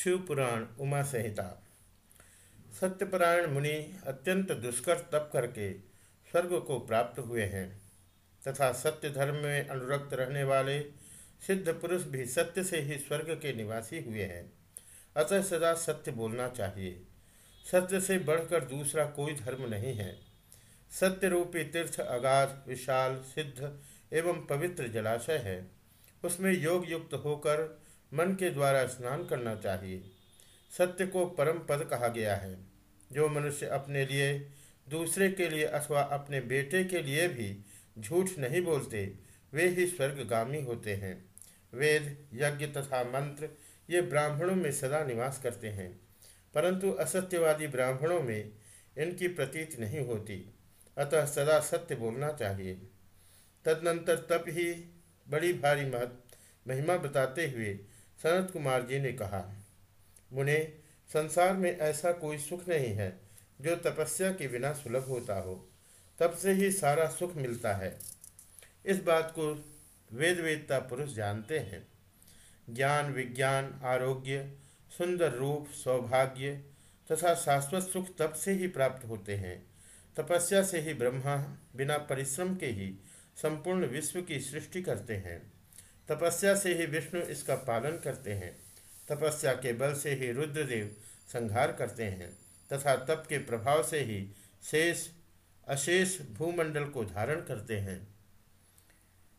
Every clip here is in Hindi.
शिवपुराण उमा संहिता। सत्यपरायण मुनि अत्यंत दुष्कर तप करके स्वर्ग को प्राप्त हुए हैं, तथा सत्य धर्म में अनुरक्त रहने वाले सिद्ध पुरुष भी सत्य से ही स्वर्ग के निवासी हुए हैं। अतः सदा सत्य बोलना चाहिए। सत्य से बढ़कर दूसरा कोई धर्म नहीं है। सत्य रूपी तीर्थ, अगाध, विशाल, सिद्ध एवं पवित्र जलाशय है। उसमें योग युक्त होकर मन के द्वारा स्नान करना चाहिए। सत्य को परम पद कहा गया है। जो मनुष्य अपने लिए, दूसरे के लिए अथवा अपने बेटे के लिए भी झूठ नहीं बोलते, वे ही स्वर्गगामी होते हैं। वेद, यज्ञ तथा मंत्र, ये ब्राह्मणों में सदा निवास करते हैं। परंतु असत्यवादी ब्राह्मणों में इनकी प्रतीत नहीं होती। अतः सदा सत्य बोलना चाहिए। तदनंतर तप ही बड़ी भारी महत्व महिमा बताते हुए सनत कुमार जी ने कहा, मुने, संसार में ऐसा कोई सुख नहीं है जो तपस्या के बिना सुलभ होता हो। तब से ही सारा सुख मिलता है। इस बात को वेद वेदता पुरुष जानते हैं। ज्ञान, विज्ञान, आरोग्य, सुंदर रूप, सौभाग्य तथा शाश्वत सुख तब से ही प्राप्त होते हैं। तपस्या से ही ब्रह्मा बिना परिश्रम के ही संपूर्ण विश्व की सृष्टि करते हैं। तपस्या से ही विष्णु इसका पालन करते हैं। तपस्या के बल से ही रुद्रदेव संहार करते हैं तथा तप के प्रभाव से ही शेष, अशेष भूमंडल को धारण करते हैं।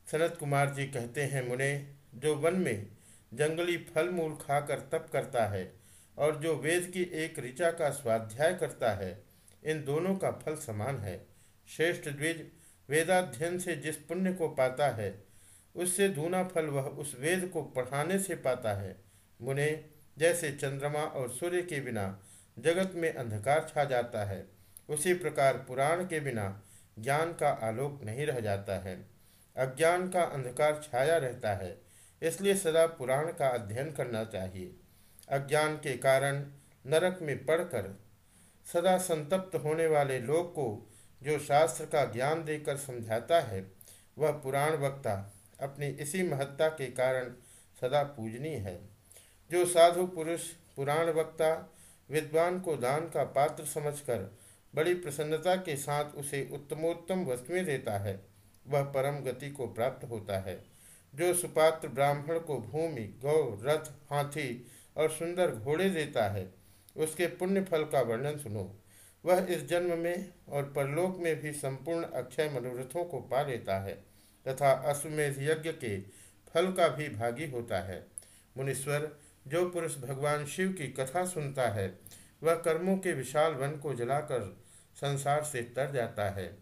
सनत कुमार जी कहते हैं, मुने, जो वन में जंगली फल मूल खाकर तप करता है और जो वेद की एक ऋचा का स्वाध्याय करता है, इन दोनों का फल समान है। श्रेष्ठ द्विज वेदाध्ययन से जिस पुण्य को पाता है उससे दूना फल वह उस वेद को पढ़ाने से पाता है। मुने, जैसे चंद्रमा और सूर्य के बिना जगत में अंधकार छा जाता है, उसी प्रकार पुराण के बिना ज्ञान का आलोक नहीं रह जाता है। अज्ञान का अंधकार छाया रहता है, इसलिए सदा पुराण का अध्ययन करना चाहिए। अज्ञान के कारण नरक में पढ़कर सदा संतप्त होने वाले लोग को जो शास्त्र का ज्ञान देकर समझाता है, वह पुराण वक्ता अपनी इसी महत्ता के कारण सदा पूजनीय है। जो साधु पुरुष, पुराण वक्ता, विद्वान को दान का पात्र समझकर बड़ी प्रसन्नता के साथ उसे उत्तमोत्तम वस्तुएँ देता है, वह परम गति को प्राप्त होता है। जो सुपात्र ब्राह्मण को भूमि, गौ, रथ, हाथी और सुंदर घोड़े देता है, उसके पुण्य फल का वर्णन सुनो। वह इस जन्म में और परलोक में भी संपूर्ण अक्षय मनोरथों को पा लेता है। तथा अश्वमेध यज्ञ के फल का भी भागी होता है। मुनीश्वर, जो पुरुष भगवान शिव की कथा सुनता है, वह कर्मों के विशाल वन को जलाकर संसार से तर जाता है।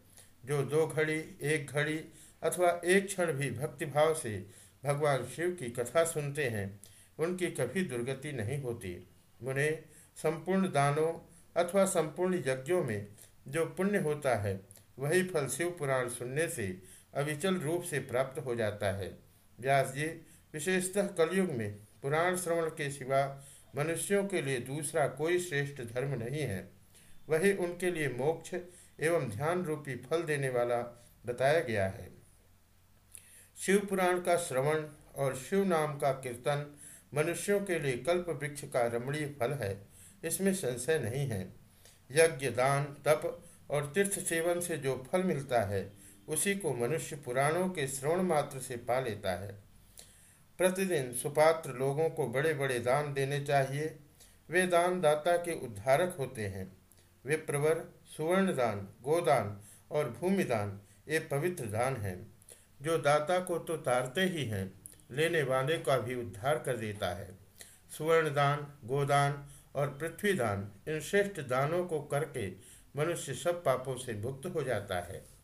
जो दो घड़ी, एक घड़ी अथवा एक क्षण भी भक्तिभाव से भगवान शिव की कथा सुनते हैं, उनकी कभी दुर्गति नहीं होती। मुने, संपूर्ण दानों अथवा संपूर्ण यज्ञों में जो पुण्य होता है, वही फल शिव पुराण सुनने से अविचल रूप से प्राप्त हो जाता है। व्यास जी, विशेषतः कलयुग में पुराण श्रवण के सिवा मनुष्यों के लिए दूसरा कोई श्रेष्ठ धर्म नहीं है। वही उनके लिए मोक्ष एवं ध्यान रूपी फल देने वाला बताया गया है। शिव पुराण का श्रवण और शिव नाम का कीर्तन मनुष्यों के लिए कल्प वृक्ष का रमणीय फल है, इसमें संशय नहीं है। यज्ञ, दान, तप और तीर्थ सेवन से जो फल मिलता है उसी को मनुष्य पुराणों के श्रवण मात्र से पा लेता है। प्रतिदिन सुपात्र लोगों को बड़े बड़े दान देने चाहिए। वे दान दाता के उद्धारक होते हैं। वे प्रवर सुवर्ण दान गोदान और भूमिदान ये पवित्र दान हैं। जो दाता को तो तारते ही हैं, लेने वाले का भी उद्धार कर देता है। सुवर्ण दान गोदान और पृथ्वी दान इन श्रेष्ठ दानों को करके मनुष्य सब पापों से मुक्त हो जाता है।